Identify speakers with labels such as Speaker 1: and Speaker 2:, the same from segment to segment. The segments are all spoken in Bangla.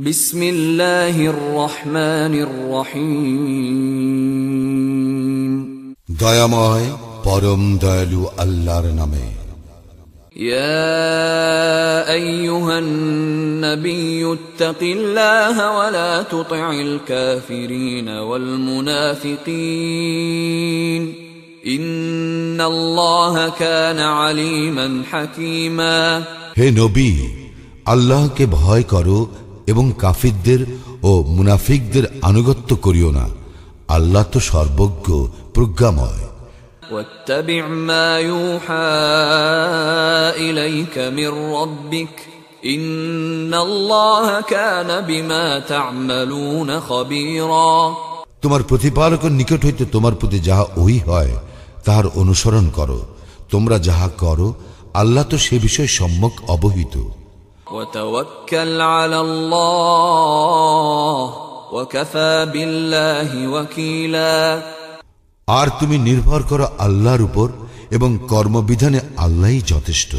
Speaker 1: بسم الله الرحمن الرحيم
Speaker 2: দয়াময় بارم دالو আল্লাহর নামে
Speaker 1: يا أيها النبي اتق الله ولا تطع الكافرين والمنافقين إن الله كان عليما حكيما
Speaker 2: هي نبي الله كي بهاي كارو এবং কাফিরদের ও মুনাফিকদের আনুগত্য করিও না আল্লাহ তো সর্বজ্ঞ প্রজ্ঞাময়
Speaker 1: واتبع ما يوحى إليك من ربك إن الله كان بما تعملون خبيرا
Speaker 2: তোমার প্রতিপালকের নিকট হইতে তোমার প্রতি যাহা ওই হয় তাহার অনুসরণ করো তোমরা যাহা করো আল্লাহ তো সে বিষয়ে সম্যক অবহিত
Speaker 1: আর তুমি
Speaker 2: নির্ভর করো আল্লাহর উপর এবং কর্মবিধানে আল্লাহ যথেষ্ট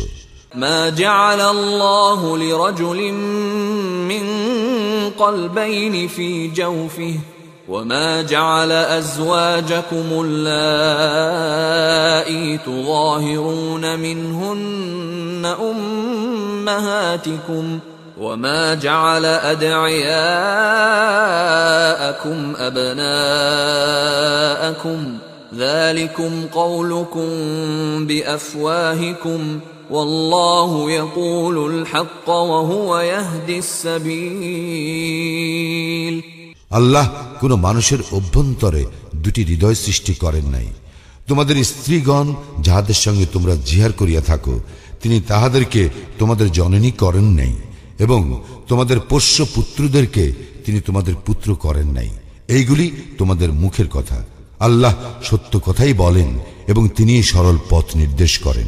Speaker 1: মাজাআলাল্লাহু লিরাজুলিন মিন কলবাইনি ফি জাওফিহি وما جعل ازواجكم اللائي تظاهرون منهن امهاتكم وما جعل ادعياءكم ابناءكم ذلكم قولكم بافواهكم والله يقول الحق وهو يهدي السبيل
Speaker 2: আল্লাহ কোন মানুষের অভ্যন্তরে দুটি হৃদয় সৃষ্টি করেন নাই তোমাদের স্ত্রীগণ যাহাদের সঙ্গে তোমরা জিহার করিয়া থাকো তিনি তাহাদেরকে তোমাদের জননী করেন নাই এবং তোমাদের পোষ্য পুত্রদেরকে তিনি তোমাদের পুত্র করেন নাই এইগুলি তোমাদের মুখের কথা আল্লাহ সত্য কথাই বলেন এবং তিনি সরল পথ নির্দেশ করেন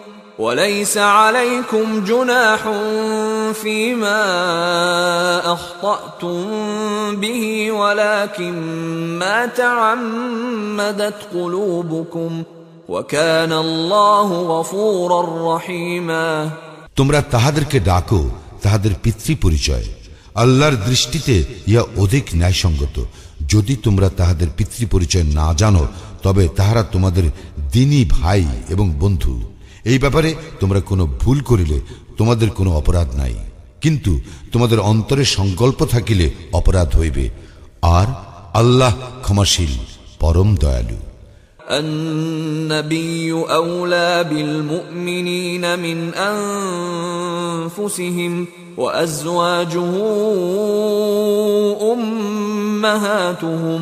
Speaker 1: وليس عليكم جناح فيما اخطاتم به ولكن ما تعمدت قلوبكم وكان الله غفورا رحيما
Speaker 2: তোমরা তাহাদেরকে ডাকো তাহাদের পিতৃ পরিচয় আল্লাহর দৃষ্টিতে ইয়া অধিক ন্যায়সঙ্গত যদি তোমরা তাহাদের পিতৃ পরিচয় না জানো তবে তাহারা তোমাদের দিনই ভাই এবং বন্ধু এই ব্যাপারে তোমরা কোনো ভুল করিলে তোমাদের কোনো অপরাধ নাই কিন্তু তোমাদের অন্তরে সংকল্প থাকিলে অপরাধ হইবে আর আল্লাহ ক্ষমাশীল পরম দয়ালু
Speaker 1: النبي أولى بالمؤمنين من أنفسهم وأزواجه أمهاتهم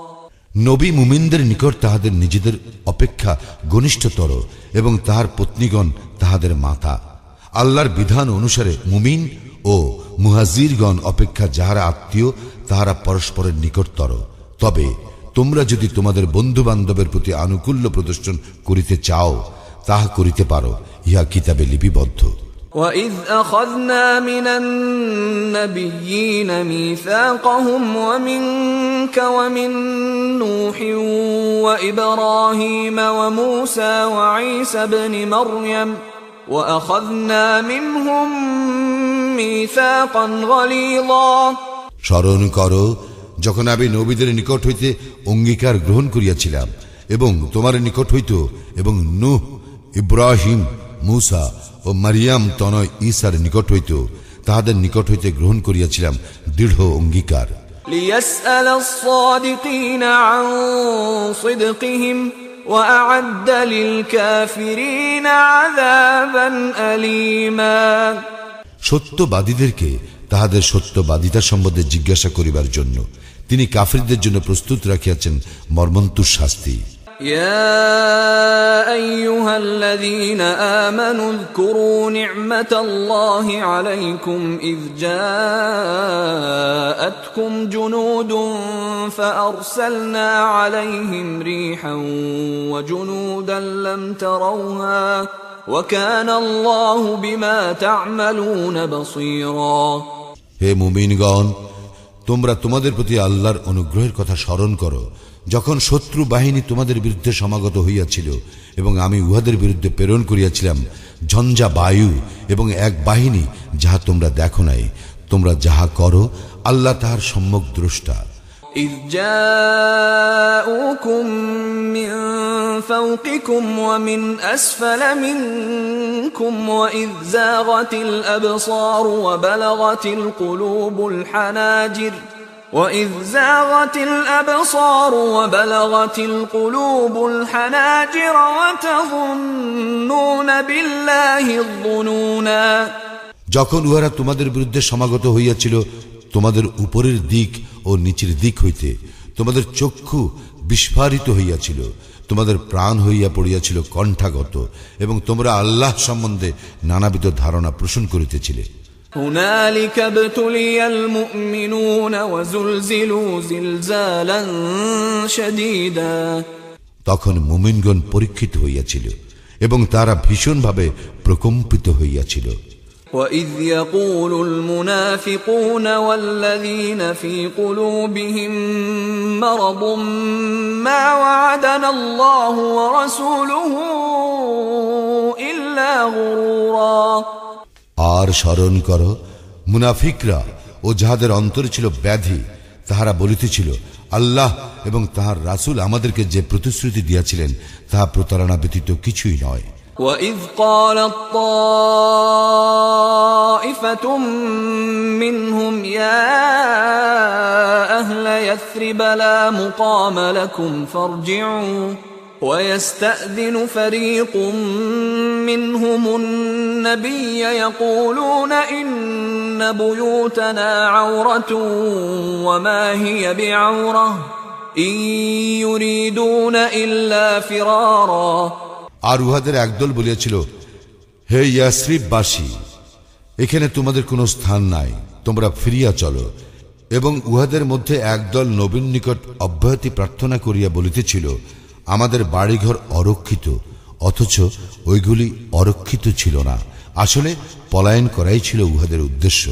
Speaker 2: নবী মুমিনদের নিকট তাহাদের নিজেদের অপেক্ষা ঘনিষ্ঠতর এবং তাহার পত্নীগণ তাহাদের মাতা আল্লাহর বিধান অনুসারে মুমিন ও মুহাজিরগণ অপেক্ষা যাহারা আত্মীয় তাহারা পরস্পরের নিকটতর তবে তোমরা যদি তোমাদের বন্ধু বান্ধবের প্রতি আনুকূল্য প্রদর্শন করিতে চাও তাহা করিতে পারো ইহা কিতাবে লিপিবদ্ধ
Speaker 1: وَإِذْ أَخَذْنَا مِنَ النَّبِيِّينَ مِيثَاقَهُمْ وَمِنْ ومن نوح وإبراهيم وموسى وعيسى بن مريم وأخذنا منهم ميثاقا غليظا
Speaker 2: স্মরণ করো যখন আমি নবীদের নিকট হইতে অঙ্গীকার গ্রহণ করিয়াছিলাম এবং তোমার নিকট হইত এবং নুহ ইব্রাহিম মুসা ও মারিয়াম তনয় ঈসার নিকট হইত তাহাদের নিকট হইতে গ্রহণ করিয়াছিলাম দৃঢ় অঙ্গীকার
Speaker 1: সত্যবাদীদেরকে
Speaker 2: তাহাদের সত্যবাদিতা সম্বন্ধে জিজ্ঞাসা করিবার জন্য তিনি কাফিরদের জন্য প্রস্তুত রাখিয়াছেন মর্মন্তুর শাস্তি
Speaker 1: يا أيها الذين آمنوا اذكروا نعمة الله عليكم إذ جاءتكم جنود فأرسلنا عليهم ريحا وجنودا لم تروها وكان الله بما تعملون بصيرا
Speaker 2: হে মুমিনগণ তোমরা তোমাদের প্রতি আল্লাহর অনুগ্রহের কথা স্মরণ করো যখন শত্রু বাহিনী তোমাদের বিরুদ্ধে সমাগত হইয়াছিল এবং আমি উহাদের বিরুদ্ধে প্রেরণ করিয়াছিলাম ঝঞ্ঝা বায়ু এবং এক বাহিনী যাহা তোমরা দেখো নাই তোমরা যাহা করো আল্লাহ তাহার সম্যক দ্রষ্টা
Speaker 1: ইজ্জা جاءوكم من وإذ زاغت الأبصار وبلغت القلوب الحناجر وتظنون بالله الظنونا
Speaker 2: যখন উহারা তোমাদের বিরুদ্ধে সমাগত হইয়াছিল তোমাদের উপরের দিক ও নিচের দিক হইতে তোমাদের চক্ষু বিস্ফারিত হইয়াছিল তোমাদের প্রাণ হইয়া পড়িয়াছিল কণ্ঠাগত এবং তোমরা আল্লাহ সম্বন্ধে নানাবিধ ধারণা পোষণ করিতেছিলে
Speaker 1: هنالك ابتلي المؤمنون وزلزلوا زلزالا شديدا
Speaker 2: তখন মুমিনগণ পরীক্ষিত হইয়াছিল এবং তারা ভীষণভাবে প্রকম্পিত হইয়াছিল
Speaker 1: وَإِذْ يَقُولُ الْمُنَافِقُونَ وَالَّذِينَ فِي قُلُوبِهِم مَّرَضٌ مَّا وَعَدَنَا اللَّهُ وَرَسُولُهُ إِلَّا غُرُورًا
Speaker 2: আর স্মরণ কর মুনাফিকরা ও যাহাদের অন্তর ছিল ব্যাধি তাহারা বলিতেছিল আল্লাহ এবং তাহার রাসুল আমাদেরকে যে প্রতিশ্রুতি দিয়াছিলেন তাহা প্রতারণা ব্যতীত কিছুই নয়
Speaker 1: وَإِذْ قَالَت طَّائِفَةٌ مِّنْهُمْ يَا أَهْلَ يَثْرِبَ لَا مُقَامَ لَكُمْ فَارْجِعُوا ويستأذن فريق منهم النبي يقولون إن بيوتنا عورة وما هي بعورة إن يريدون إلا
Speaker 2: فرارا আর উহাদের একদল বলিয়াছিল হে ইয়াসরিফবাসী এখানে তোমাদের কোনো স্থান নাই তোমরা ফিরিয়া চলো এবং উহাদের মধ্যে একদল নবীন নিকট অব্যাহতি প্রার্থনা করিয়া বলিতেছিল আমাদের বাড়িঘর অরক্ষিত অথচ ওইগুলি অরক্ষিত ছিল না আসলে পলায়ন করাই ছিল উহাদের উদ্দেশ্য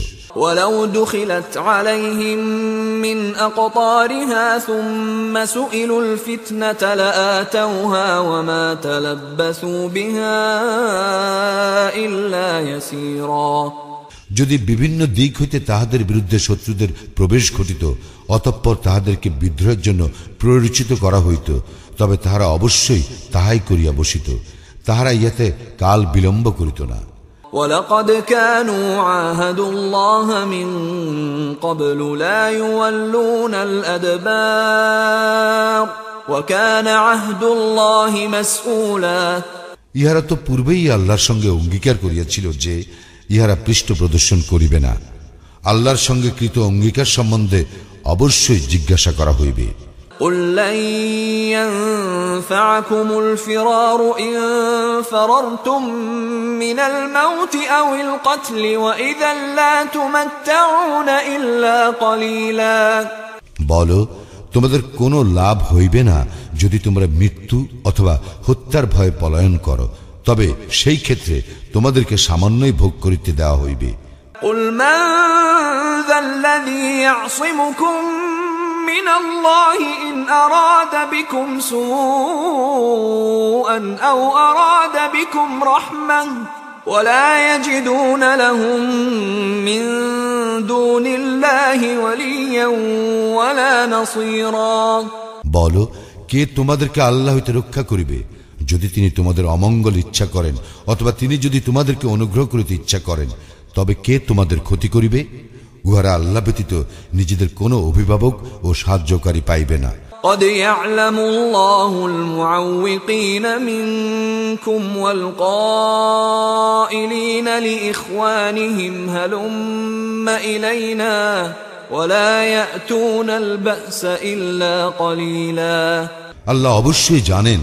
Speaker 1: ولو دخلت عليهم من أقطارها ثم سئلوا الفتنة لآتوها وما تلبثوا بها إلا يسيرا
Speaker 2: যদি বিভিন্ন দিক হইতে তাহাদের বিরুদ্ধে শত্রুদের প্রবেশ ঘটিত অতঃপর তাহাদেরকে বিদ্রোহের জন্য প্ররোচিত করা হইত তবে তাহারা অবশ্যই তাহাই করিয়া বসিত তাহারা ইয়াতে কাল বিলম্ব করিত না
Speaker 1: ولقد كانوا عاهدوا الله من قبل لا يولون الأدبار وكان عهد الله مسؤولا
Speaker 2: ইহারা তো পূর্বেই আল্লাহর সঙ্গে অঙ্গীকার করিয়াছিল যে ইহারা পৃষ্ঠ প্রদর্শন করিবে না আল্লাহর সঙ্গে কৃত অঙ্গীকার সম্বন্ধে অবশ্যই জিজ্ঞাসা করা হইবে
Speaker 1: قل لن ينفعكم الفرار إن فررتم من الموت أو القتل وإذا لا تمتعون إلا قليلا
Speaker 2: তোমাদের কোনো লাভ হইবে না যদি তোমরা মৃত্যু অথবা হত্যার ভয় পলায়ন করো তবে সেই ক্ষেত্রে তোমাদেরকে সামান্যই ভোগ করিতে দেওয়া হইবে
Speaker 1: من الله إن أراد بكم سوءا أو أراد بكم رحمة ولا يجدون لهم من دون الله وليا ولا نصيرا
Speaker 2: বলো কে তোমাদেরকে আল্লাহ হইতে রক্ষা করিবে যদি তিনি তোমাদের অমঙ্গল ইচ্ছা করেন অথবা তিনি যদি তোমাদেরকে অনুগ্রহ করিতে ইচ্ছা করেন তবে কে তোমাদের ক্ষতি করিবে উহারা আল্লাহ ব্যতীত নিজেদের কোনো অভিভাবক ও সাহায্যকারী পাইবে না
Speaker 1: قد يعلم الله المعوقين منكم والقائلين لإخوانهم هلم إلينا ولا يأتون البأس إلا قليلا
Speaker 2: আল্লাহ অবশ্যই জানেন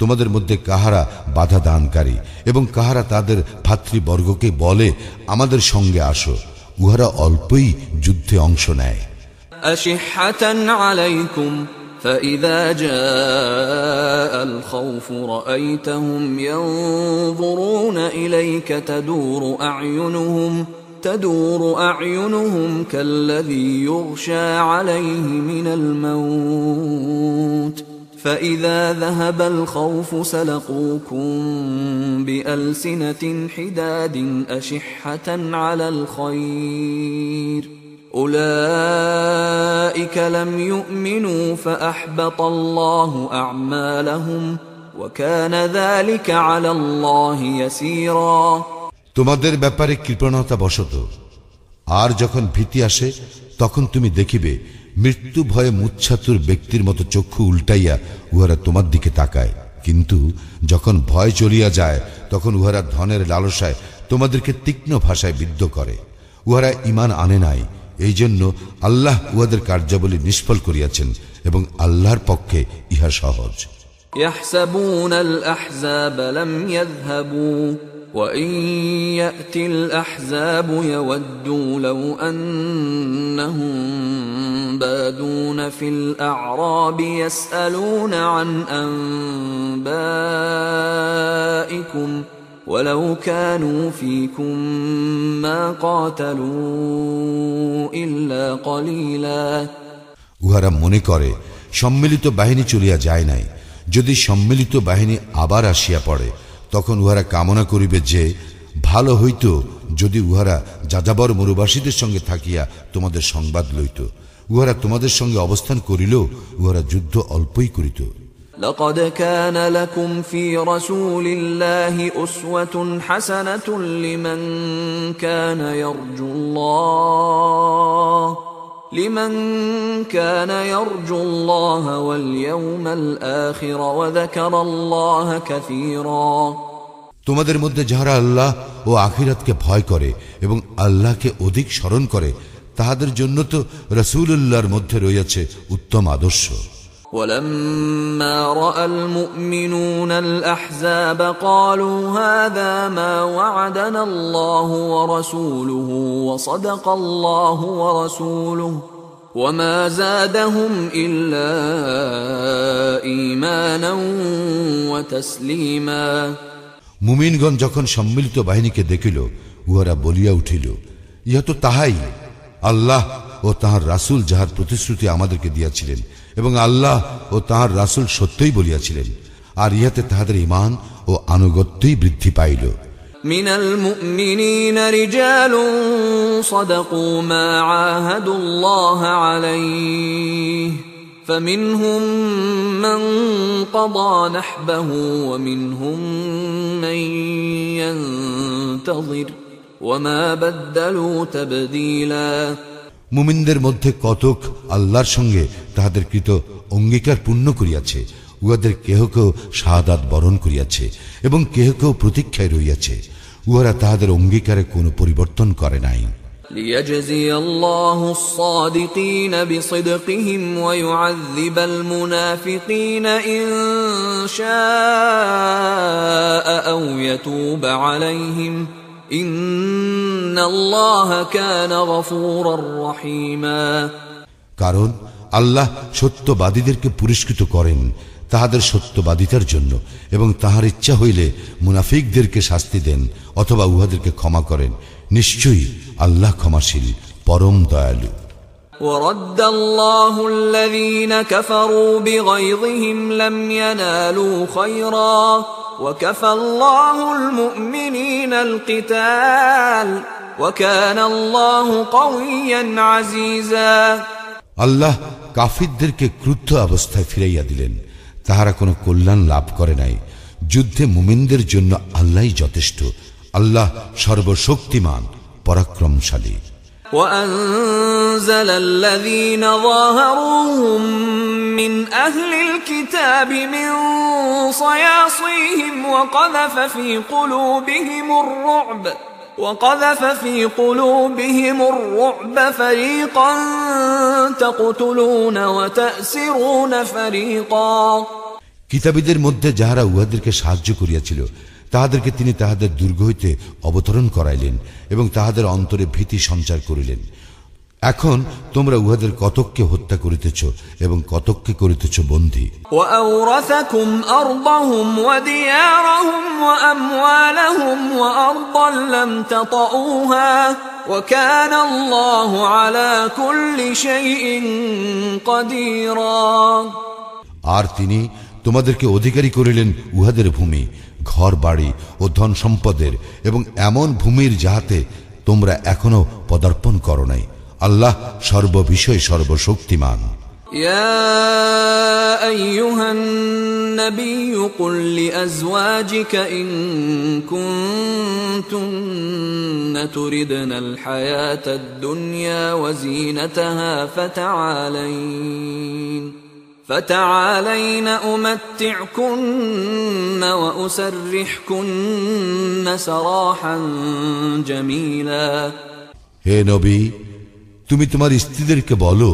Speaker 2: তোমাদের মধ্যে কাহারা বাধা দানকারী এবং কাহারা তাদের ভাতৃবর্গকে বলে আমাদের সঙ্গে আসো উহারা অল্পই যুদ্ধে অংশ নেয়
Speaker 1: أشحة عليكم فإذا جاء الخوف رأيتهم ينظرون إليك تدور أعينهم تدور أعينهم كالذي يغشى عليه من الموت فإذا ذهب الخوف سلقوكم بألسنة حداد أشحة على الخير أولئك لم يؤمنوا فأحبط الله أعمالهم وكان ذلك على الله يسيرا
Speaker 2: তোমাদের ব্যাপারে কৃপণতা বশত আর যখন ভীতি আসে তখন তুমি দেখিবে মৃত্যু ভয়ে মুচ্ছাতুর ব্যক্তির মতো চক্ষু উল্টাইয়া উহারা তোমার দিকে তাকায় কিন্তু যখন ভয় চলিয়া যায় তখন উহারা ধনের লালসায় তোমাদেরকে তীক্ষ্ণ ভাষায় বিদ্ধ করে উহারা ইমান আনে নাই এই জন্য আল্লাহ উহাদের কার্যাবলী নিষ্ফল করিয়াছেন এবং আল্লাহর পক্ষে ইহা সহজ
Speaker 1: يحسبون الأحزاب لم يذهبوا وإن يأتي الأحزاب يودوا لو أنهم بادون في الأعراب يسألون عن أنبائكم ولو كانوا فيكم ما قاتلوا إلا قليلا
Speaker 2: উহারা মনে করে সম্মিলিত বাহিনী চলিয়া যায় নাই যদি সম্মিলিত বাহিনী আবার আসিয়া পড়ে তখন উহারা কামনা করিবে যে ভালো হইত যদি উহারা যাযাবর মরুবাসীদের সঙ্গে থাকিয়া তোমাদের সংবাদ লইত উহারা তোমাদের সঙ্গে অবস্থান করিল উহারা যুদ্ধ অল্পই করিত
Speaker 1: لقد كان لكم في رسول الله أسوة حسنة لمن كان يرجو الله لمن كان يرجو الله واليوم الآخر وذكر الله كثيرا
Speaker 2: তোমাদের মধ্যে যাহারা আল্লাহ ও আখিরাতকে ভয় করে এবং আল্লাহকে অধিক স্মরণ করে তাহাদের জন্য তো রসুল্লাহর মধ্যে রয়েছে উত্তম আদর্শ
Speaker 1: ولما راى المؤمنون الاحزاب قالوا هذا ما وعدنا الله ورسوله وصدق الله ورسوله وما زادهم الا ايمانا وتسليما
Speaker 2: মুমিনগণ যখন সম্মিলিত বাহিনীকে দেখিল উহারা বলিয়া উঠিল ইহা তো তাহাই আল্লাহ ও তাহার রাসুল যাহার প্রতিশ্রুতি আমাদেরকে দিয়াছিলেন এবং আল্লাহ ও তাঁর রাসুল সত্যই বলিয়াছিলেন আর ইহাতে তাহাদের ইমান ও আনুগত্যই বৃদ্ধি পাইল
Speaker 1: من المؤمنين رجال صدقوا ما عاهدوا الله عليه فمنهم من قضى نحبه ومنهم من ينتظر وما بدلوا تبديلاً
Speaker 2: মুমিনদের মধ্যে কতক আল্লাহর সঙ্গে তাহাদের কৃত অঙ্গীকার পূর্ণ করিয়াছে উহাদের কেহ কেউ সাহাদাত বরণ করিয়াছে এবং কেহ কেউ প্রতীক্ষায় রইয়াছে উহারা তাহাদের অঙ্গীকারে কোনো পরিবর্তন করে নাই
Speaker 1: ليجزي الله الصادقين بصدقهم ويعذب المنافقين إن شاء أو يتوب عليهم কারণ
Speaker 2: আল্লাহ সত্যবাদীদেরকে পুরস্কৃত করেন তাহাদের সত্যবাদিতার জন্য এবং তাহার ইচ্ছা হইলে মুনাফিকদেরকে শাস্তি দেন অথবা উহাদেরকে ক্ষমা করেন নিশ্চয়ই আল্লাহ ক্ষমাশীল পরম দয়ালু
Speaker 1: ورد الله الذين كفروا بغيظهم لم ينالوا خيرا আল্লাহ কাফিরদেরকে
Speaker 2: ক্রুদ্ধ অবস্থায় ফিরাইয়া দিলেন তাহারা কোনো কল্যাণ লাভ করে নাই যুদ্ধে মুমিনদের জন্য আল্লাহই যথেষ্ট আল্লাহ সর্বশক্তিমান পরাক্রমশালী
Speaker 1: وأنزل الذين ظاهروهم من أهل الكتاب من صياصيهم وقذف في قلوبهم الرعب وقذف في قلوبهم الرعب فريقا تقتلون وتأسرون فريقا
Speaker 2: কিতাবীদের মধ্যে যাহারা উহাদেরকে সাহায্য করিয়াছিল তাহাদেরকে তিনি তাহাদের দুর্গ হইতে অবতরণ করাইলেন এবং তাহাদের অন্তরে ভীতি সঞ্চার করিলেন এখন তোমরা উহাদের কতককে হত্যা করিতেছ এবং কতককে করিতেছ বন্ধি আর তিনি তোমাদেরকে অধিকারী করিলেন উহাদের ভূমি ঘর বাড়ি ও ধন সম্পদের এবং এমন ভূমির যাহাতে তোমরা এখনো পদার্পণ করো নাই আল্লাহ সর্ববিষয়ে সর্বশক্তিমান
Speaker 1: يا فتعالين أمتعكن وأسرحكن سراحا جميلا
Speaker 2: হে নবী তুমি তোমার স্ত্রীদেরকে বলো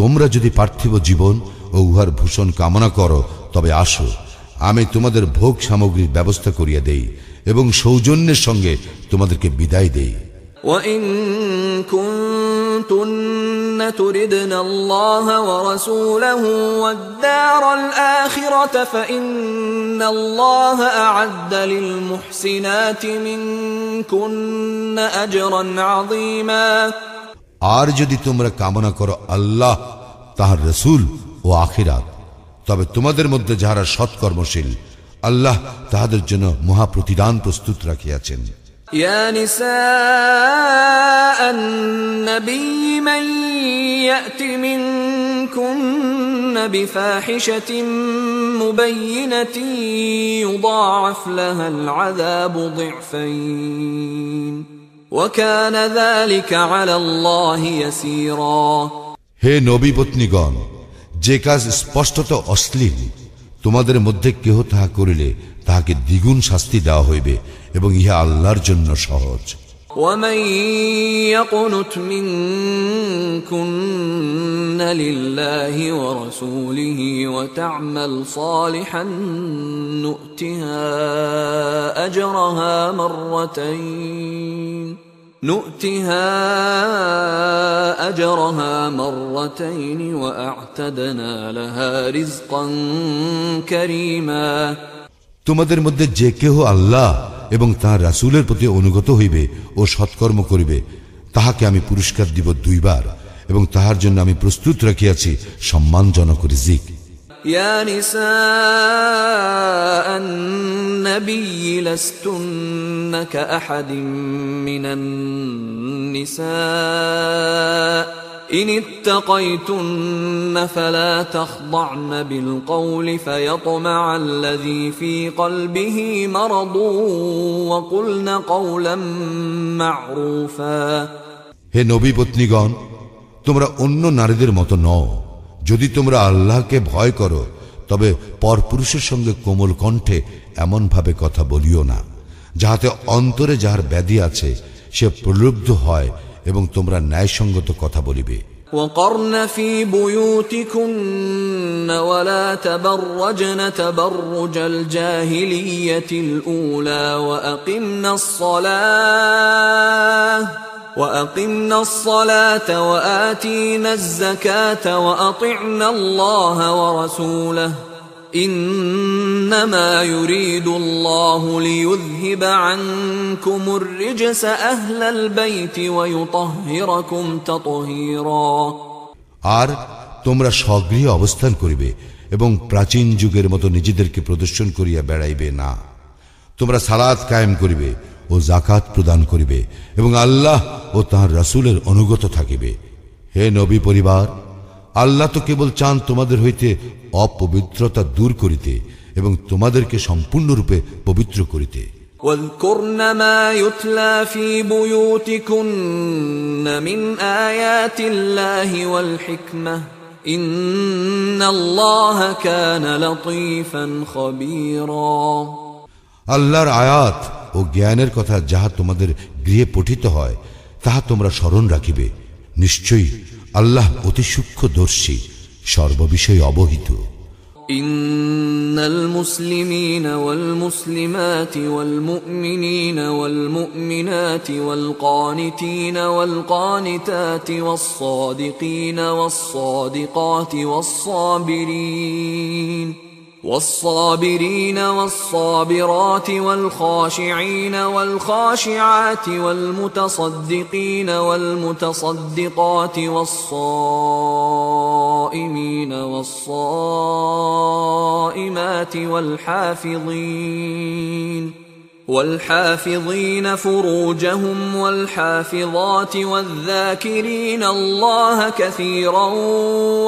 Speaker 2: তোমরা যদি পার্থিব জীবন ও উহার ভূষণ কামনা করো তবে আসো আমি তোমাদের ভোগ সামগ্রীর ব্যবস্থা করিয়া দেই এবং সৌজন্যের সঙ্গে তোমাদেরকে বিদায় দেই
Speaker 1: وَإِن كُنْ كنتن تردن الله ورسوله والدار الآخرة فإن الله أعد للمحسنات منكن أجرا عظيما
Speaker 2: আর যদি তোমরা কামনা করো আল্লাহ তাহার রসুল ও আখিরাত তবে তোমাদের মধ্যে যাহারা সৎকর্মশীল আল্লাহ তাহাদের জন্য মহাপ্রতিদান প্রস্তুত রাখিয়াছেন
Speaker 1: النبي من يأت منكن بفاحشة مبينة يضاعف لها العذاب ضعفين وكان ذلك على الله يسيرا
Speaker 2: হে নবী পত্নীগণ যে কাজ স্পষ্টত অশ্লীল তোমাদের মধ্যে কেহ তাহা করিলে তাহাকে দ্বিগুণ শাস্তি দেওয়া হইবে এবং ইহা আল্লাহর জন্য সহজ
Speaker 1: ومن يقنت منكن لله ورسوله وتعمل صالحا نؤتها اجرها مرتين نؤتها اجرها مرتين واعتدنا لها رزقا كريما
Speaker 2: তোমাদের মধ্যে যে কেহ আল্লাহ এবং তাঁর রাসুলের প্রতি অনুগত হইবে ও সৎকর্ম করিবে তাহাকে আমি পুরস্কার দিব দুইবার এবং তাহার জন্য আমি প্রস্তুত রাখিয়াছি সম্মানজনক রিজিক
Speaker 1: يا نساء النبي لستن كأحد من النساء إن اتقيتن فلا تخضعن بالقول فيطمع الذي في قلبه مرض وقلن قولا معروفا
Speaker 2: হে নবী পত্নীগণ তোমরা অন্য নারীদের মতো নও যদি তোমরা আল্লাহকে ভয় করো তবে পরপুরুষের সঙ্গে কোমল কণ্ঠে এমনভাবে কথা বলিও না যাহাতে অন্তরে যাহার ব্যাধি আছে সে প্রলুব্ধ হয় এবং তোমরা ন্যায়সঙ্গত কথা বলিবে
Speaker 1: وقرن في بيوتكن ولا تبرجن تبرج الجاهلية الأولى وأقمنا الصلاة وأقمنا الصلاة وآتينا الزكاة وأطعنا الله ورسوله إنما يريد الله ليذهب عنكم الرجس أهل البيت ويطهركم تطهيرا
Speaker 2: আর তোমরা সগৃহে অবস্থান করিবে এবং প্রাচীন যুগের মতো নিজেদেরকে প্রদর্শন করিয়া বেড়াইবে না তোমরা সালাদ কায়েম করিবে ও জাকাত প্রদান করিবে এবং আল্লাহ ও তাহার রাসুলের অনুগত থাকিবে হে নবী পরিবার আল্লাহ তো কেবল চান তোমাদের হইতে অপবিত্রতা দূর করিতে এবং তোমাদেরকে সম্পূর্ণরূপে পবিত্র করিতে
Speaker 1: واذكرن ما يتلى في بيوتكن من آيات الله والحكمة إن الله كان لطيفا خبيرا
Speaker 2: আল্লাহর আয়াত ও জ্ঞানের কথা যাহা তোমাদের গৃহে পঠিত হয় তাহা তোমরা স্মরণ রাখিবে নিশ্চয়ই আল্লাহ অতি সূক্ষ্মদর্শী সর্ববিষয়ে অবহিত
Speaker 1: إن المسلمين والمسلمات والمؤمنين والمؤمنات والقانتين والقانتات والصادقين والصادقات والصابرين والصابرين والصابرات والخاشعين والخاشعات والمتصدقين والمتصدقات والصابرين والقائمين والصائمات والحافظين والحافظين فروجهم والحافظات والذاكرين الله كثيرا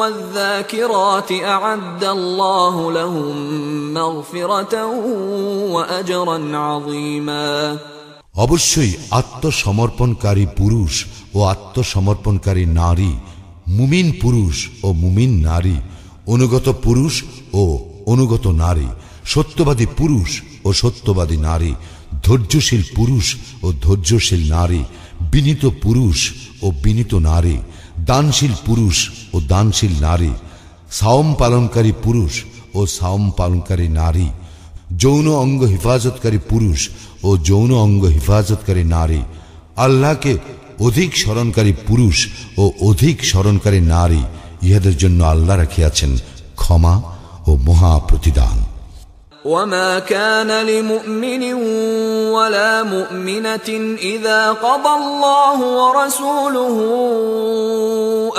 Speaker 1: والذاكرات أعد الله لهم مغفرة وأجرا عظيما
Speaker 2: অবশ্যই আত্মসমর্পণকারী পুরুষ ও আত্মসমর্পণকারী নারী মুমিন পুরুষ ও মুমিন নারী অনুগত পুরুষ ও অনুগত নারী সত্যবাদী পুরুষ ও সত্যবাদী নারী ধৈর্যশীল পুরুষ ও ধৈর্যশীল নারী বিনীত পুরুষ ও বিনীত নারী দানশীল পুরুষ ও দানশীল নারী সাওম পালনকারী পুরুষ ও সাওম পালনকারী নারী যৌন অঙ্গ হেফাজতকারী পুরুষ ও যৌন অঙ্গ হেফাজতকারী নারী আল্লাহকে অধিক স্মরণকারী পুরুষ ও অধিক স্মরণকারী নারী ইহাদের জন্য আল্লাহ রাখিয়াছেন ক্ষমা ও মহা প্রতিদান
Speaker 1: وما كان لمؤمن ولا مؤمنة إذا قضى الله ورسوله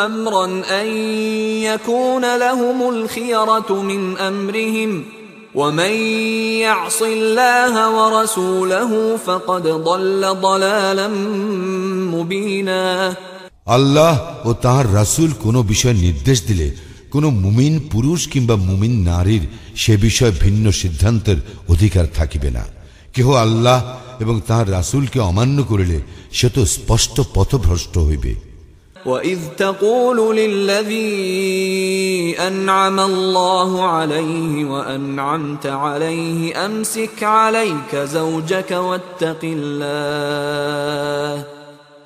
Speaker 1: أمرا أن يكون لهم الخيرة من أمرهم আল্লাহ ও তাহার রাসূল
Speaker 2: কোন বিষয় নির্দেশ দিলে কোন মুমিন পুরুষ কিংবা মুমিন নারীর সে বিষয় ভিন্ন সিদ্ধান্তের অধিকার থাকিবে না কেহ আল্লাহ এবং তাহার রাসূলকে অমান্য করিলে সে তো স্পষ্ট পথভ্রষ্ট হইবে
Speaker 1: واذ تقول للذي انعم الله عليه وانعمت عليه امسك عليك زوجك واتق الله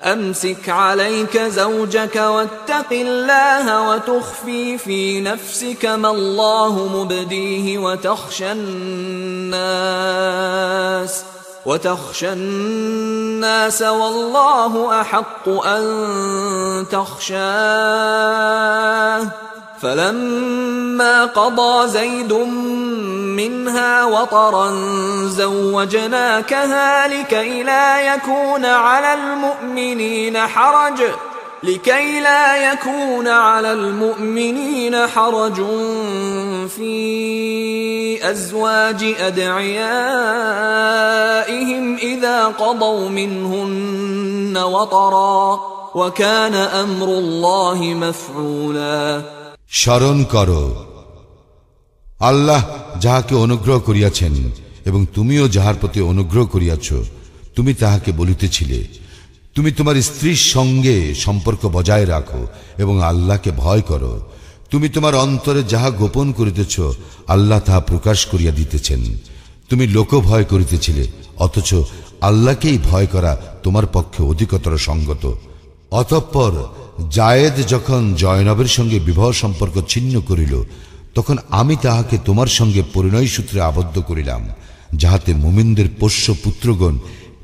Speaker 1: امسك عليك زوجك واتق الله وتخفي في نفسك ما الله مبديه وتخشى الناس وتخشى الناس والله احق ان تخشاه فلما قضى زيد منها وطرا زوجناكها لكي لا يكون على المؤمنين حرج لكي لا يكون على المؤمنين حرج في أزواج أدعيائهم إذا قضوا منهن وطرا وكان أمر الله مفعولا
Speaker 2: স্মরণ করো আল্লাহ যাহাকে অনুগ্রহ করিয়াছেন এবং তুমিও যাহার প্রতি অনুগ্রহ করিয়াছ তুমি তাহাকে বলিতেছিলে তুমি তোমার স্ত্রীর সঙ্গে সম্পর্ক বজায় রাখো এবং আল্লাহকে ভয় করো তুমি তোমার অন্তরে যাহা গোপন করিতেছ আল্লাহ তাহা প্রকাশ করিয়া দিতেছেন তুমি লোক ভয় করিতেছিলে অথচ আল্লাহকেই ভয় করা তোমার পক্ষে অধিকতর সঙ্গত অতঃপর জায়েদ যখন জয়নবের সঙ্গে বিবাহ সম্পর্ক ছিন্ন করিল তখন আমি তাহাকে তোমার সঙ্গে পরিণয় সূত্রে আবদ্ধ করিলাম যাহাতে মুমিনদের পোষ্য পুত্রগণ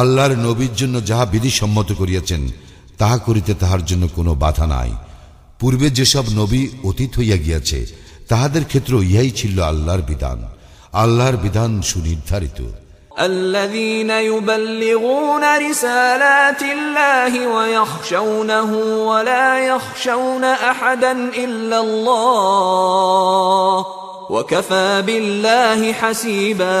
Speaker 2: আল্লাহর নবীর জন্য যাহা বিধিসম্মত করিয়াছেন তাহা করিতে তাহার জন্য কোনো বাধা নাই পূর্বে যেসব নবী অতীত হইয়া গিয়াছে তাহাদের ক্ষেত্র ইহাই ছিল আল্লাহর বিধান আল্লাহর বিধান সুনির্ধারিত
Speaker 1: الذين يبلغون رسالات الله ويخشونه ولا يخشون أحدا إلا الله وكفى بالله حسيبا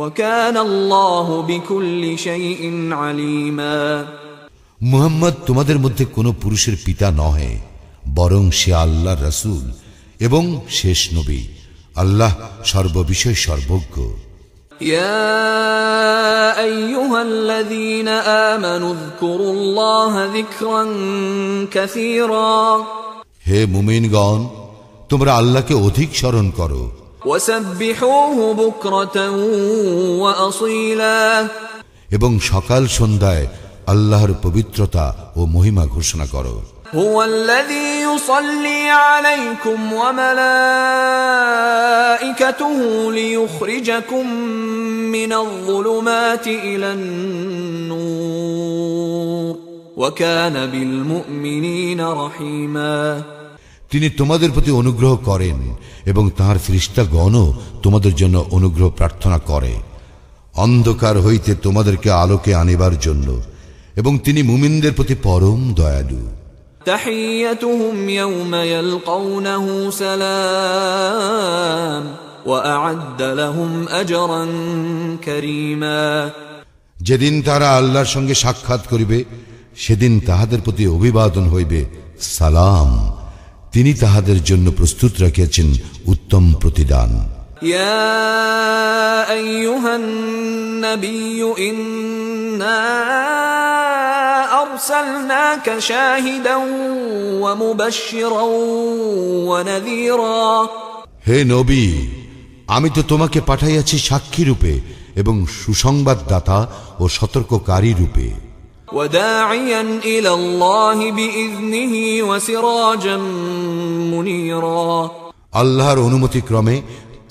Speaker 1: মুহাম্মদ
Speaker 2: তোমাদের মধ্যে কোনো পুরুষের পিতা নহে বরং সে আল্লাহ রসুল এবং শেষ নবী আল্লাহ সর্ববিষয় সর্বজ্ঞ
Speaker 1: يا ايها الذين امنوا اذكروا الله ذكرا كثيرا
Speaker 2: হে মুমিনগণ তোমরা আল্লাহকে অধিক স্মরণ করো
Speaker 1: وسبحوه بكرة
Speaker 2: এবং সকাল সন্ধ্যায় আল্লাহর পবিত্রতা ও মহিমা ঘোষণা করো
Speaker 1: هو الذي يصلي عليكم وملائكته ليخرجكم من الظلمات إلى النور وكان بالمؤمنين رحيماً
Speaker 2: তিনি তোমাদের প্রতি অনুগ্রহ করেন এবং তাঁর ফিরিস্তাগণও তোমাদের জন্য অনুগ্রহ প্রার্থনা করে অন্ধকার হইতে তোমাদেরকে আলোকে আনিবার জন্য এবং তিনি মুমিনদের প্রতি পরম দয়ালু
Speaker 1: تحيتهم يوم يلقونه سلام وأعد لهم أجرا كريما
Speaker 2: যেদিন তারা আল্লাহর সঙ্গে সাক্ষাৎ করিবে সেদিন তাহাদের প্রতি অভিবাদন হইবে সালাম তিনি তাহাদের জন্য প্রস্তুত রাখিয়াছেন উত্তম প্রতিদান হে নবী আমি তো তোমাকে পাঠাইয়াছি সাক্ষী রূপে এবং সুসংবাদদাতা ও সতর্ককারী রূপে আল্লাহর অনুমতি ক্রমে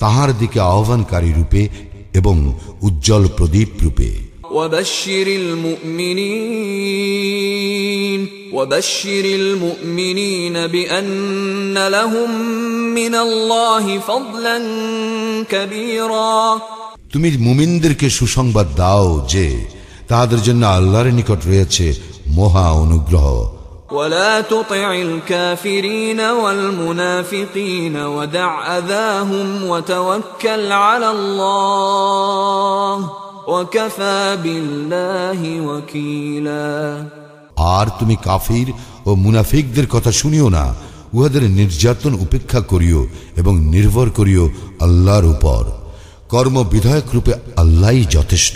Speaker 2: তাহার দিকে আহ্বানকারী রূপে এবং উজ্জ্বল প্রদীপ রূপে তুমি মুমিনদেরকে সুসংবাদ দাও যে তাদের জন্য আল্লাহর নিকট রয়েছে মহা অনুগ্রহ
Speaker 1: ولا تطع الكافرين والمنافقين ودع أذاهم وتوكل على الله وكفى بالله وكيلا
Speaker 2: আর তুমি কাফির ও মুনাফিকদের কথা শুনিও না উহাদের নির্যাতন উপেক্ষা করিও এবং নির্ভর করিও আল্লাহর উপর কর্ম বিধায়ক রূপে আল্লাহই যথেষ্ট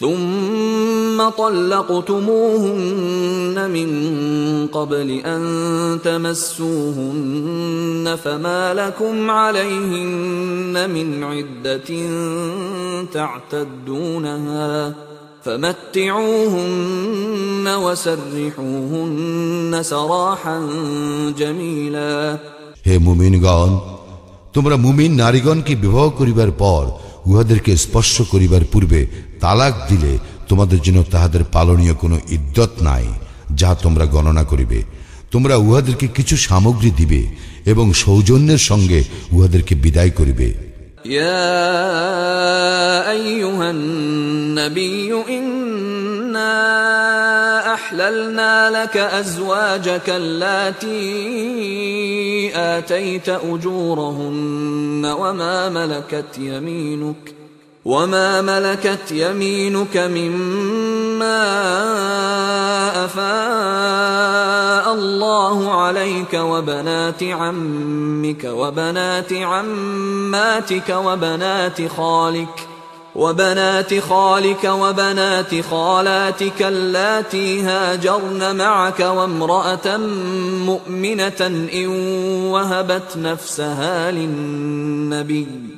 Speaker 1: ثم طلقتموهن من قبل أن تمسوهن فما لكم عليهن من عدة تعتدونها فمتعوهن وسرحوهن سراحا جميلا
Speaker 2: হে মুমিনগণ তোমরা মুমিন নারীগণকে বিবাহ করিবার পর উহাদেরকে স্পর্শ করিবার পূর্বে তালাক দিলে তোমাদের জন্য তাহাদের পালনীয় কোনো ইদ্যত নাই যা তোমরা গণনা করিবে তোমরা উহাদেরকে কিছু সামগ্রী দিবে এবং সৌজন্যের সঙ্গে উহাদেরকে বিদায় করিবে
Speaker 1: يا أيها النبي أحللنا لك أزواجك اللاتي آتيت أجورهن وما ملكت يمينك وما ملكت يمينك مما افاء الله عليك وبنات عمك وبنات عماتك وبنات خالك وبنات خالك وبنات خالاتك اللاتي هاجرن معك وامرأة مؤمنة إن وهبت نفسها للنبي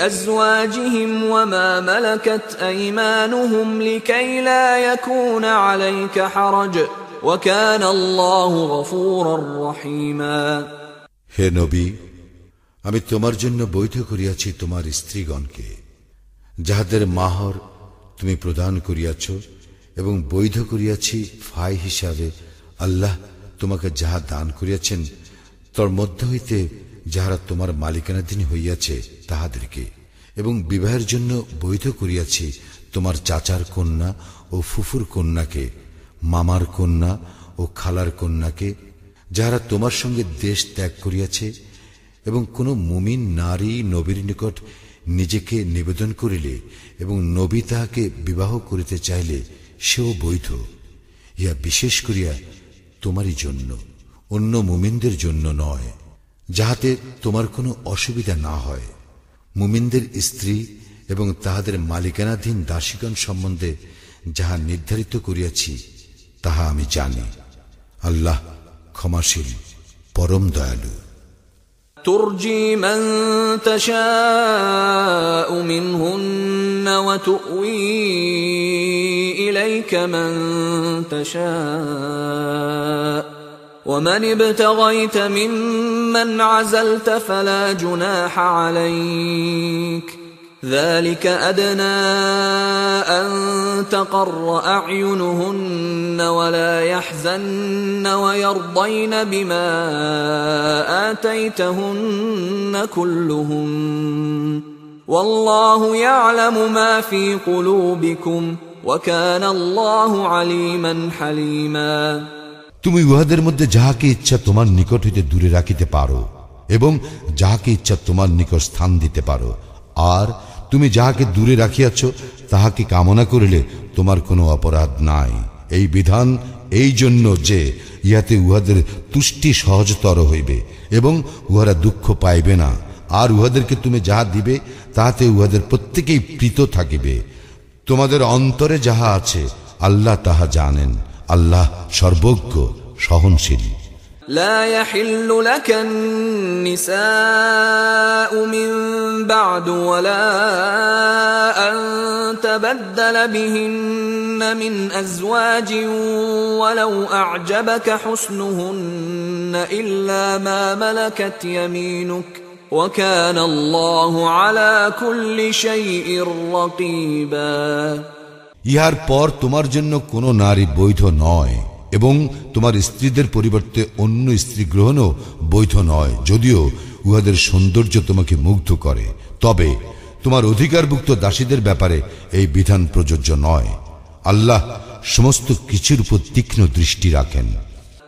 Speaker 1: أزواجهم وما ملكت أيمانهم لكي لا يكون عليك حرج وكان الله غفورا رحيما
Speaker 2: হে নবী আমি তোমার জন্য বৈধ করিয়াছি তোমার স্ত্রীগণকে যাহাদের মাহর তুমি প্রদান করিয়াছ এবং বৈধ করিয়াছি ফাই হিসাবে আল্লাহ তোমাকে যাহা দান করিয়াছেন তোর মধ্য হইতে যাহারা তোমার মালিকানাধীন হইয়াছে তাহাদেরকে এবং বিবাহের জন্য বৈধ করিয়াছি তোমার চাচার কন্যা ও ফুফুর কন্যাকে মামার কন্যা ও খালার কন্যাকে যাহারা তোমার সঙ্গে দেশ ত্যাগ করিয়াছে এবং কোনো মুমিন নারী নবীর নিকট নিজেকে নিবেদন করিলে এবং নবী তাহাকে বিবাহ করিতে চাইলে সেও বৈধ ইয়া বিশেষ করিয়া তোমারই জন্য অন্য মুমিনদের জন্য নয় যাহাতে তোমার কোনো অসুবিধা না হয় মুমিনদের স্ত্রী এবং তাহাদের মালিকানাধীন দাসীগণ সম্বন্ধে যাহা নির্ধারিত করিয়াছি তাহা আমি জানি আল্লাহ ক্ষমাশীল পরম দয়ালু
Speaker 1: ترجي من تشاء منهن وتؤوي اليك من تشاء ومن ابتغيت ممن عزلت فلا جناح عليك ذلك ادنى ان تقر اعينهن ولا يحزن ويرضين بما اتيتهن كلهن والله يعلم ما في قلوبكم وكان الله عليما حليما
Speaker 2: তুমি উহাদের মধ্যে যাহাকে ইচ্ছা তোমার নিকট হইতে দূরে রাখিতে পারো এবং যাহাকে ইচ্ছা তোমার নিকট স্থান দিতে পারো আর তুমি যাহাকে দূরে রাখিয়াছ তাহাকে কামনা করিলে তোমার কোনো অপরাধ নাই এই বিধান এই জন্য যে ইহাতে উহাদের তুষ্টি সহজতর হইবে এবং উহারা দুঃখ পাইবে না আর উহাদেরকে তুমি যাহা দিবে তাহাতে উহাদের প্রত্যেকেই প্রীত থাকিবে তোমাদের অন্তরে যাহা আছে আল্লাহ তাহা জানেন আল্লাহ সর্বজ্ঞ সহনশীল
Speaker 1: لا يحل لك النساء من بعد ولا أن تبدل بهن من أزواج ولو أعجبك حسنهن إلا ما ملكت يمينك وكان الله على كل شيء رقيباً
Speaker 2: ইহার পর তোমার জন্য কোনো নারী বৈধ নয় এবং তোমার স্ত্রীদের পরিবর্তে অন্য স্ত্রী গ্রহণও বৈধ নয় যদিও উহাদের সৌন্দর্য তোমাকে মুগ্ধ করে তবে তোমার অধিকারভুক্ত দাসীদের ব্যাপারে এই বিধান প্রযোজ্য নয় আল্লাহ সমস্ত কিছুর উপর তীক্ষ্ণ দৃষ্টি রাখেন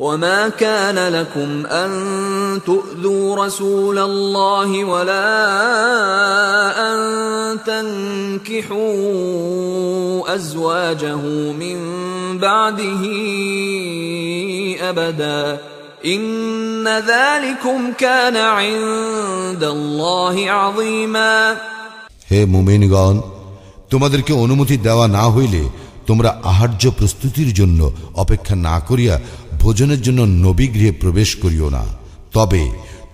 Speaker 1: وما كان لكم أن تؤذوا رسول الله ولا أن تنكحوا أزواجه من بعده أبدا إن ذلكم كان عند الله عظيما
Speaker 2: হে মুমিনগণ তোমাদেরকে অনুমতি দেওয়া না হইলে তোমরা আহার্য প্রস্তুতির জন্য অপেক্ষা না করিয়া ভোজনের জন্য নবী গৃহে প্রবেশ করিও না তবে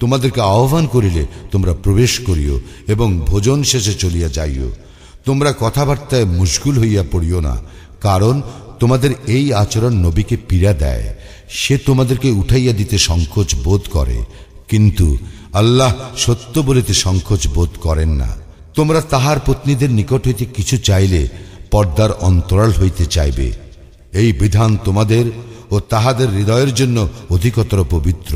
Speaker 2: তোমাদেরকে আহ্বান করিলে তোমরা প্রবেশ করিও এবং ভোজন শেষে চলিয়া যাইও তোমরা কথাবার্তায় মুশকুল হইয়া পড়িও না কারণ তোমাদের এই আচরণ নবীকে পীড়া দেয় সে তোমাদেরকে উঠাইয়া দিতে সংকোচ বোধ করে কিন্তু আল্লাহ সত্য বলিতে সংকোচ বোধ করেন না তোমরা তাহার পত্নীদের নিকট হইতে কিছু চাইলে পর্দার অন্তরাল হইতে চাইবে এই বিধান তোমাদের ও তাহাদের হৃদয়ের জন্য অধিকতর পবিত্র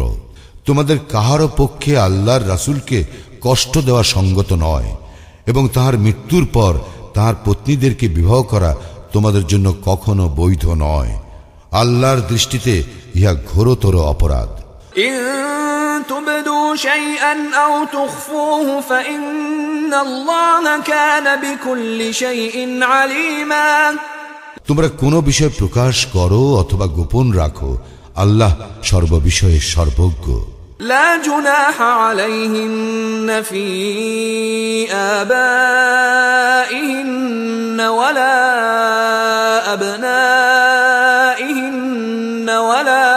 Speaker 2: তোমাদের কাহারও পক্ষে আল্লাহর রাসুলকে কষ্ট দেওয়া সঙ্গত নয় এবং তাহার মৃত্যুর পর তাহার পত্নীদেরকে বিবাহ করা তোমাদের জন্য কখনো বৈধ নয় আল্লাহর দৃষ্টিতে ইহা ঘোরতর অপরাধ
Speaker 1: আলিমা
Speaker 2: তোমরা কোনো বিষয় প্রকাশ করো অথবা গোপন রাখো আল্লাহ সর্ববিষয়ে সর্বজ্ঞ
Speaker 1: لا جناح عليهن في آبائهن ولا أبنائهن ولا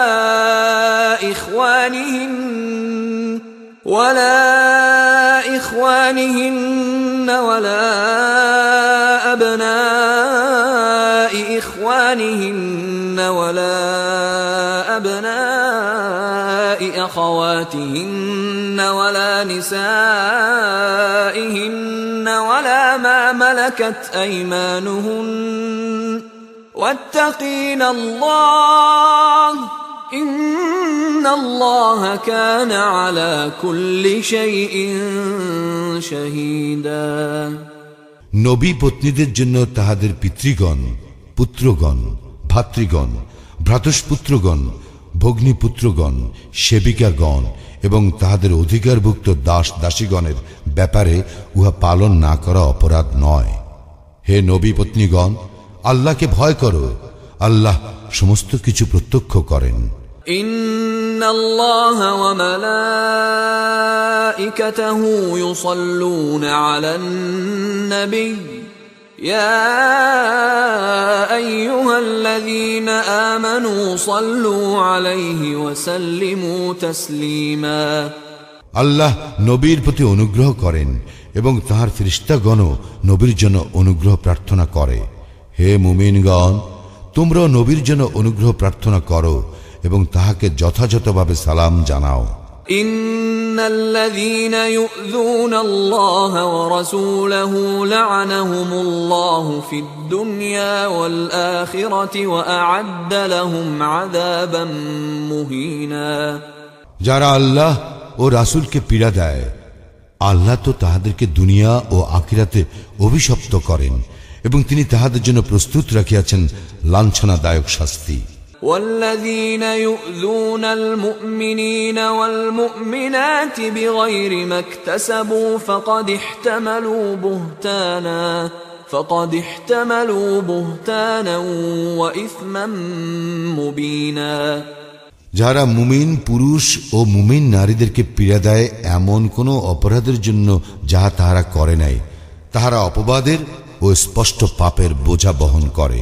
Speaker 1: إخوانهن ولا إخوانهن ولا ولا أبناء أخواتهن ولا نسائهن ولا ما ملكت أيمانهن واتقين الله إن الله كان على كل شيء شهيدا
Speaker 2: নবী পত্নীদের জন্য তাহাদের পিতৃগণ পুত্রগণ ভাতৃগণ ভ্রাতুষ্পুত্রগণ ভগ্নীপুত্রগণ সেবিকাগণ এবং তাহাদের অধিকারভুক্ত দাস দাসীগণের ব্যাপারে উহা পালন না করা অপরাধ নয় হে নবী পত্নীগণ আল্লাহকে ভয় করো আল্লাহ সমস্ত কিছু প্রত্যক্ষ করেন
Speaker 1: ان الله وملائكته يصلون على النبي আল্লাহ নবীর প্রতি
Speaker 2: অনুগ্রহ করেন এবং তাহার ফিরিস্তাগণ নবীর জন্য অনুগ্রহ প্রার্থনা করে হে মুমিনগণ তোমরাও নবীর জন্য অনুগ্রহ প্রার্থনা করো এবং তাহাকে যথাযথভাবে সালাম জানাও
Speaker 1: ان الذين يؤذون الله ورسوله لعنهم الله في الدنيا والاخره واعد لهم عذابا مهينا
Speaker 2: যারা আল্লাহ ও রাসূলকে পীড়া দেয় আল্লাহ তো তাহাদেরকে দুনিয়া ও আখিরাতে অভিশপ্ত করেন এবং তিনি তাহাদের জন্য প্রস্তুত রাখিয়াছেন লাঞ্ছনাদায়ক শাস্তি
Speaker 1: والذين يؤذون المؤمنين والمؤمنات بغير ما اكتسبوا فقد احتملوا بهتانا فقد احتملوا بهتانا وإثما مبينا
Speaker 2: যারা মুমিন পুরুষ ও মুমিন নারীদেরকে পীড়া দেয় এমন কোনো অপরাধের জন্য যাহা তাহারা করে নাই তাহারা অপবাদের ও স্পষ্ট পাপের বোঝা বহন করে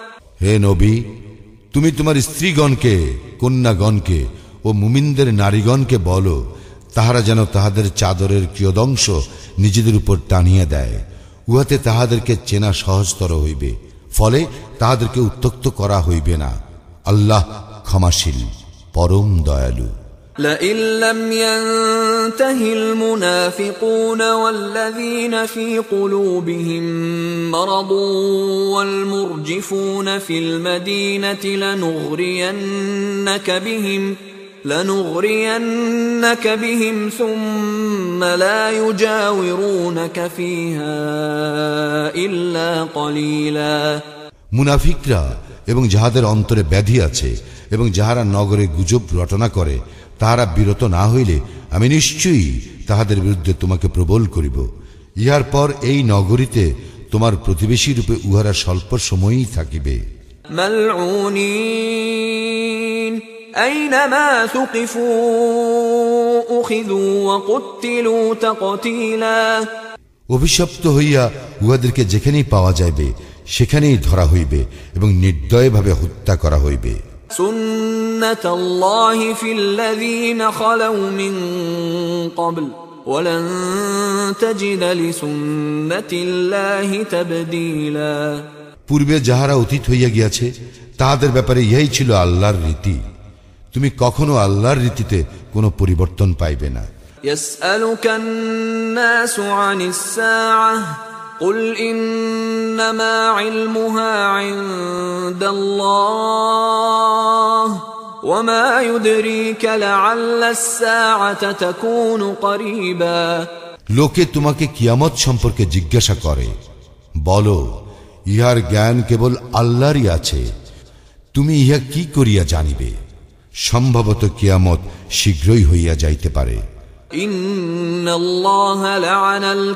Speaker 2: হে নবী তুমি তোমার স্ত্রীগণকে কন্যাগণকে ও মুমিনদের নারীগণকে বলো তাহারা যেন তাহাদের চাদরের কিয়দংশ নিজেদের উপর টানিয়া দেয় উহাতে তাহাদেরকে চেনা সহজতর হইবে ফলে তাহাদেরকে উত্তক্ত করা হইবে না আল্লাহ ক্ষমাশীল পরম দয়ালু
Speaker 1: لئن لم ينته المنافقون والذين في قلوبهم مرض والمرجفون في المدينة لنغرينك بهم لنغرينك بهم ثم لا يجاورونك فيها إلا قليلا
Speaker 2: মুনাফিকরা এবং যাহাদের অন্তরে ব্যাধি আছে এবং যাহারা নগরে গুজব রটনা করে তাহারা বিরত না হইলে আমি নিশ্চয়ই তাহাদের বিরুদ্ধে তোমাকে প্রবল করিব ইহার পর এই নগরীতে তোমার প্রতিবেশী রূপে উহারা স্বল্প সময়ই থাকিবে অভিশপ্ত হইয়া উহাদেরকে যেখানেই পাওয়া যাইবে সেখানেই ধরা হইবে এবং নির্দয়ভাবে হত্যা করা
Speaker 1: হইবে পূর্বে
Speaker 2: যাহারা অতীত হইয়া গিয়াছে তাহাদের ব্যাপারে ইহাই ছিল আল্লাহর রীতি তুমি কখনো আল্লাহর রীতিতে কোনো পরিবর্তন পাইবে না
Speaker 1: يسألك الناس عن الساعة قل انما علمها عند الله وما يدريك لعل الساعه تكون قريبا
Speaker 2: লোকে তোমাকে কিয়ামত সম্পর্কে জিজ্ঞাসা করে বলো ইহার জ্ঞান কেবল আল্লাহরই আছে তুমি ইহা কি করিয়া জানিবে সম্ভবত কিয়ামত শীঘ্রই হইয়া যাইতে পারে
Speaker 1: আল্লাহ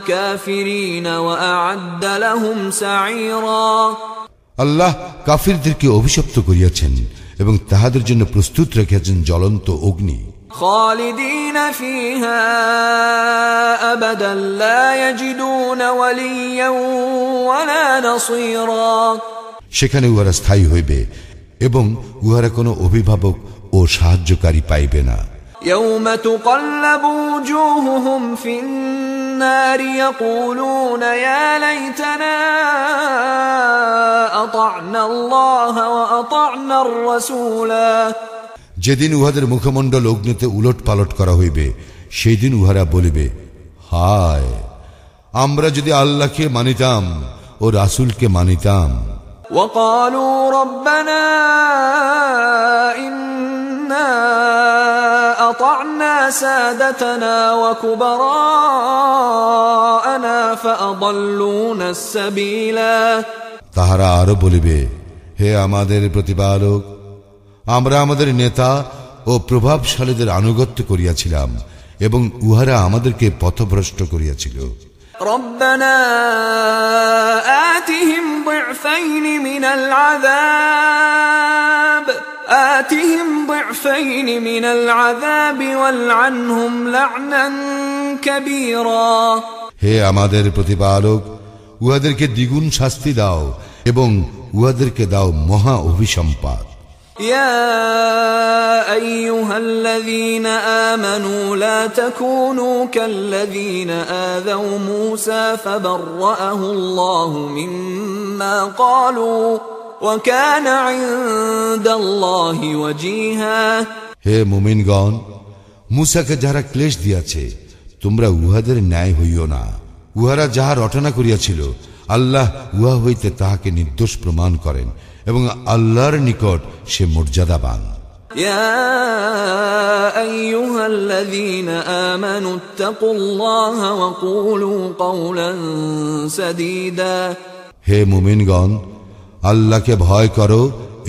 Speaker 2: কাফিরদেরকে অভিশপ্ত করিয়াছেন এবং তাহাদের জন্য প্রস্তুত রেখেছেন জ্বলন্ত অগ্নি
Speaker 1: خالدين فيها أبدا لا يجدون وليا ولا نصيرا
Speaker 2: সেখানে উহারা স্থায়ী হইবে এবং উহারা কোনো অভিভাবক ও সাহায্যকারী পাইবে না
Speaker 1: يوم تقلب وجوههم في النار يقولون يا ليتنا أطعنا الله وأطعنا الرسولا
Speaker 2: যেদিন উহাদের মুখমণ্ডল অগ্নিতে উলট পালট করা হইবে সেই দিন উহারা বলিবে হায় আমরা যদি আল্লাহকে মানিতাম ও রাসুলকে মানিতাম
Speaker 1: وقالوا ربنا إنا أطعنا سادتنا وكبراءنا فأضلونا السبيلا
Speaker 2: তাহারা আরো বলিবে হে আমাদের প্রতিপালক আমরা আমাদের নেতা ও প্রভাবশালীদের আনুগত্য করিয়াছিলাম এবং উহারা আমাদেরকে পথভ্রষ্ট করিয়াছিল
Speaker 1: ربنا آتهم ضعفين من العذاب آتهم ضعفين من العذاب والعنهم لعنا كبيرا
Speaker 2: হে আমাদের প্রতিপালক উহাদেরকে দ্বিগুণ শাস্তি দাও এবং উহাদেরকে দাও মহা অভিসম্পাদ
Speaker 1: يا أيها الذين آمنوا لا تكونوا كالذين آذوا موسى فبرأه الله مما قالوا وكان عند الله وجيها
Speaker 2: হে মুমিনগণ মুসাকে যারা ক্লেশ দিয়াছে তোমরা উহাদের ন্যায় হইও না উহারা যাহা রটনা করিয়াছিল আল্লাহ উহা হইতে তাহাকে নির্দোষ প্রমাণ করেন এবং আল্লাহর নিকট সে মর্যাদাবান
Speaker 1: يا أيها الذين آمنوا اتقوا الله وقولوا قولا سديدا
Speaker 2: হে মুমিনগণ আল্লাহকে ভয় করো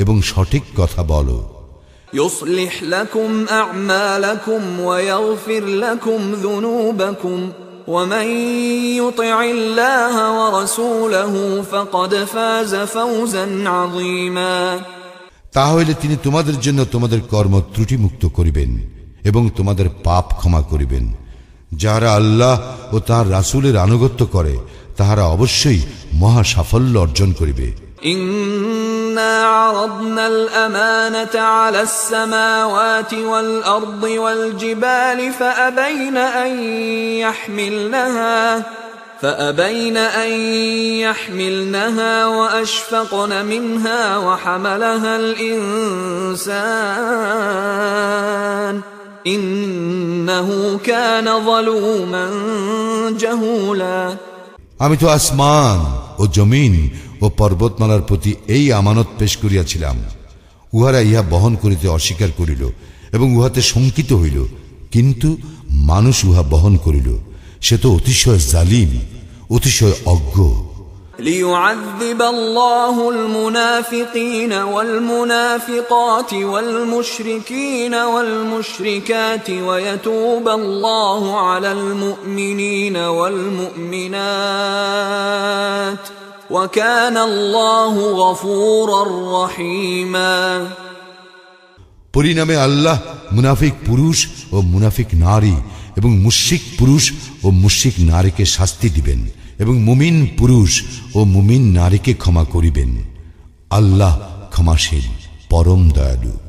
Speaker 2: এবং সঠিক কথা বলো
Speaker 1: يصلح لكم أعمالكم ويغفر لكم ذنوبكم তাহলে তিনি
Speaker 2: তোমাদের জন্য তোমাদের কর্ম ত্রুটিমুক্ত করিবেন এবং তোমাদের পাপ ক্ষমা করিবেন যারা আল্লাহ ও তাহার রাসুলের আনুগত্য করে তাহারা অবশ্যই মহা সাফল্য অর্জন করিবে
Speaker 1: ইন إنا عرضنا الأمانة على السماوات والأرض والجبال فأبين أن يحملنها فأبين أن يحملنها وأشفقن منها وحملها الإنسان إنه كان ظلوما جهولا
Speaker 2: أمي تو أسمان وجمين ও পর্বতমালার প্রতি এই আমানত পেশ করিয়াছিলাম উহারা ইহা বহন করিতে অস্বীকার করিল এবং উহাতে শঙ্কিত হইল কিন্তু মানুষ উহা বহন করিল সে তো অতিশয় জালিম অতিশয় অজ্ঞ
Speaker 1: ليعذب الله المنافقين والمنافقات والمشركين والمشركات ويتوب الله على المؤمنين والمؤمنات পরিণামে
Speaker 2: আল্লাহ মুনাফিক পুরুষ ও মুনাফিক নারী এবং মুশিক পুরুষ ও মুশিক নারীকে শাস্তি দিবেন এবং মুমিন পুরুষ ও মুমিন নারীকে ক্ষমা করিবেন আল্লাহ ক্ষমাশীল পরম দয়ালু